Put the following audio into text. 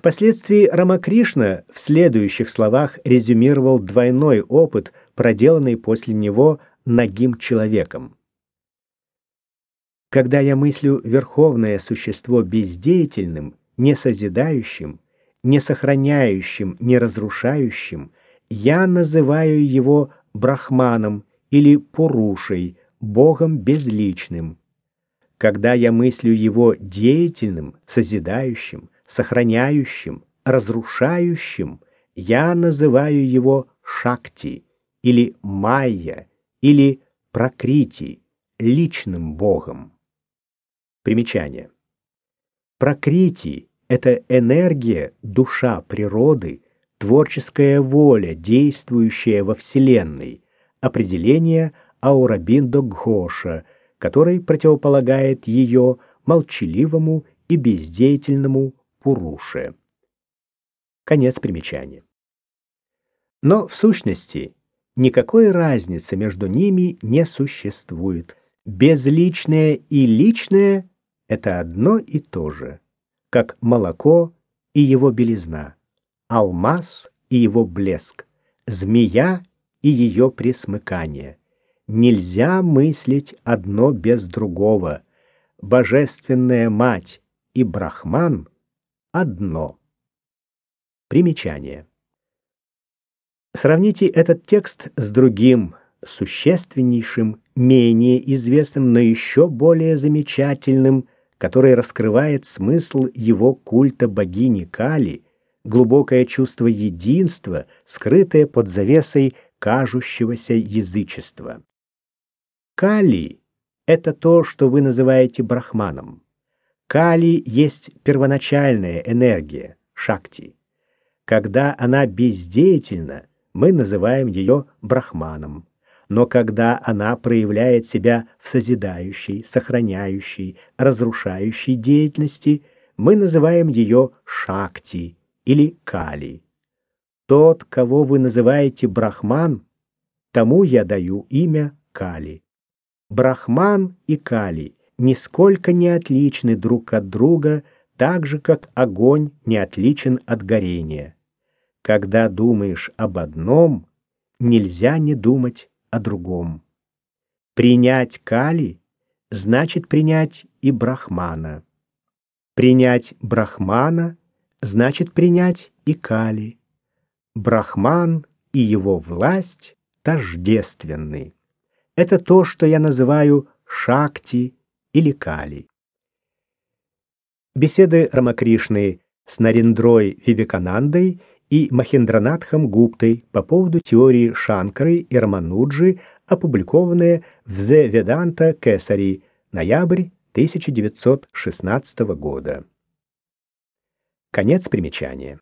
Впоследствии Рамакришна в следующих словах резюмировал двойной опыт, проделанный после него нагим человеком. Когда я мыслю верховное существо бездеятельным, не созидающим, не сохраняющим, не разрушающим, я называю его брахманом или пурушей, богом безличным. Когда я мыслю его деятельным, созидающим, сохраняющим, разрушающим, я называю его Шакти или Майя или Пракрити, личным богом. Примечание. Пракрити — это энергия, душа природы, творческая воля, действующая во Вселенной, определение Аурабиндо Гhoша, который противополагает ее молчаливому и бездеятельному Пуруше. Конец примечания. Но в сущности никакой разницы между ними не существует. Безличное и личное — это одно и то же, как молоко и его белизна, алмаз и его блеск, змея и ее пресмыкание. Нельзя мыслить одно без другого. Божественная мать и Брахман одно. Примечание. Сравните этот текст с другим, существеннейшим, менее известным, но еще более замечательным, который раскрывает смысл его культа богини Кали, глубокое чувство единства, скрытое под завесой кажущегося язычества. Кали — это то, что вы называете брахманом. Кали есть первоначальная энергия, шакти. Когда она бездеятельна, мы называем ее брахманом. Но когда она проявляет себя в созидающей, сохраняющей, разрушающей деятельности, мы называем ее шакти или кали. Тот, кого вы называете брахман, тому я даю имя кали. Брахман и кали нисколько не отличны друг от друга, так же, как огонь не отличен от горения. Когда думаешь об одном, нельзя не думать о другом. Принять Кали значит принять и Брахмана. Принять Брахмана значит принять и Кали. Брахман и его власть тождественны. Это то, что я называю Шакти или Кали. Беседы Рамакришны с Нарендрой Вивеканандой и Махендранатхом Гуптой по поводу теории Шанкары и Рамануджи, опубликованные в The Vedanta Kesari, ноябрь 1916 года. Конец примечания.